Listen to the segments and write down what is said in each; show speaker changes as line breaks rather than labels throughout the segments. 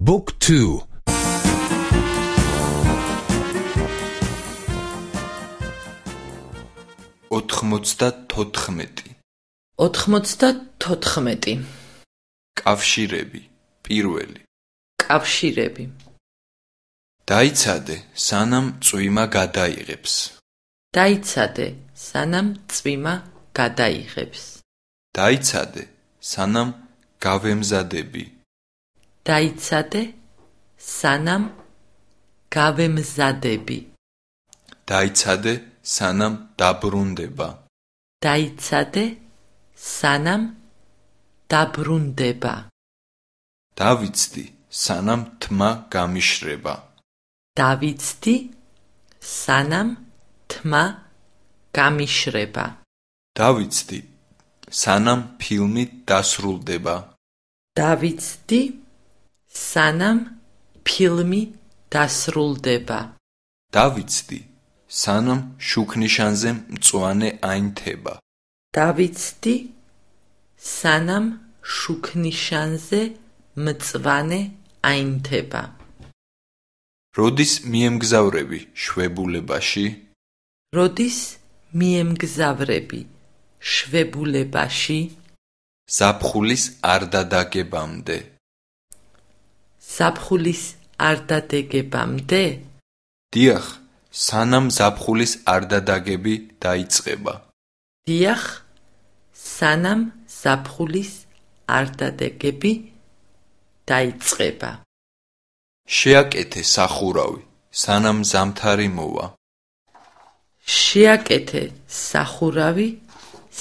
Book 2
94
94
კავშირები პირველი.
კავშირები.
დაიცადე სანამ წვიმა გადაიღებს.
დაიცადე სანამ წვიმა გადაიღებს.
დაიცადე სანამ გავემზადები
დაიცადე სანამ გავემზადები.
დაიცადე სანამ დაბრუნდება.
დაიცადე სანამ დაბრუნდება.
დავიცდი სანამ თმა გამიშრება.
დავიცდი სანამ თმა გამიშრება.
დავიცდი სანამ ფილმი დასრულდება.
დავიცდი სანამ ფილმი დასრულდება.
დავიცდი სანამ შუქნიშანზე მწვანე აინთება.
დავიცდი სანამ შუქნიშანზე მწვანე აინთება.
როდის მიემგზავრები შვებულებაში?
როდის მიემგზავრები შვებულებაში?
ზაფხულის არ
საფხულის არ დადეგებამდე
დიახ სანამ ზაფხულის არ დადაგები დაიწყება.
დიახ სანამ საფხულის არ დადეგები დაიწყება.
შეაკეთე სახურავი სანამ ზამთარი მოვა.
შეაკეთე სახურავი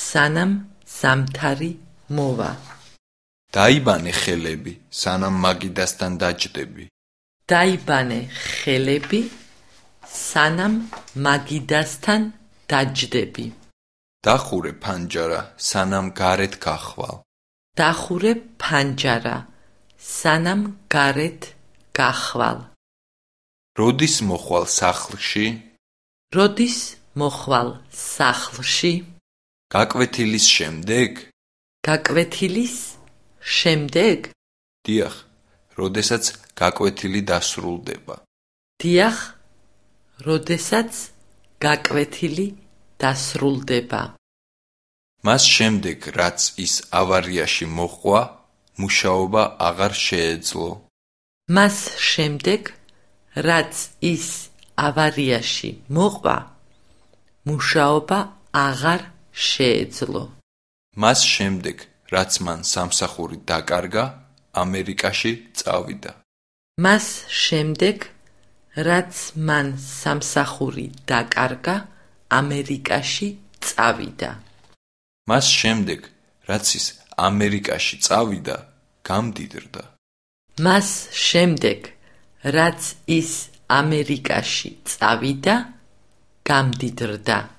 სანამ ზამთარი მოვა
დაიბანე ხელები სანამ მაგიდასთან დაჯდები.
დაიბანე ხელები სანამ მაგიდასთან დაჯდები.
დახურე ფანჯარა სანამ გარეთ გახვალ.
დახურე ფანჯარა სანამ გარეთ გახვალ.
როდის მოხვალ სახლში?
როდის მოხვალ სახლში?
გაკვეთილის შემდეგ?
გაკვეთილის შემდეგ?
დიახ როდესაც გაკვეთილი დასრულდება.
დიახ როდესაც გაკვეთილი დასრულდება.
მას შემდეგ რაც ის ავარიაში მოყვა მუშაობა აღარ შეეძლო.
მას შემდეგ რაც ის ავარიაში მოყვა მუშაობა აღარ შეეძლო.
მას შემდეგ რაც მან სამსახური დაკარგა ამერიკაში წავიდა.
მას შემდეგ რაც მან სამსახური დაკარგა ამერიკაში წავიდა.
მას შემდეგ რაც ის ამერიკაში წავიდა გამდიდრდა.
მას შემდეგ რაც ის ამერიკაში წავიდა გამდიდრდა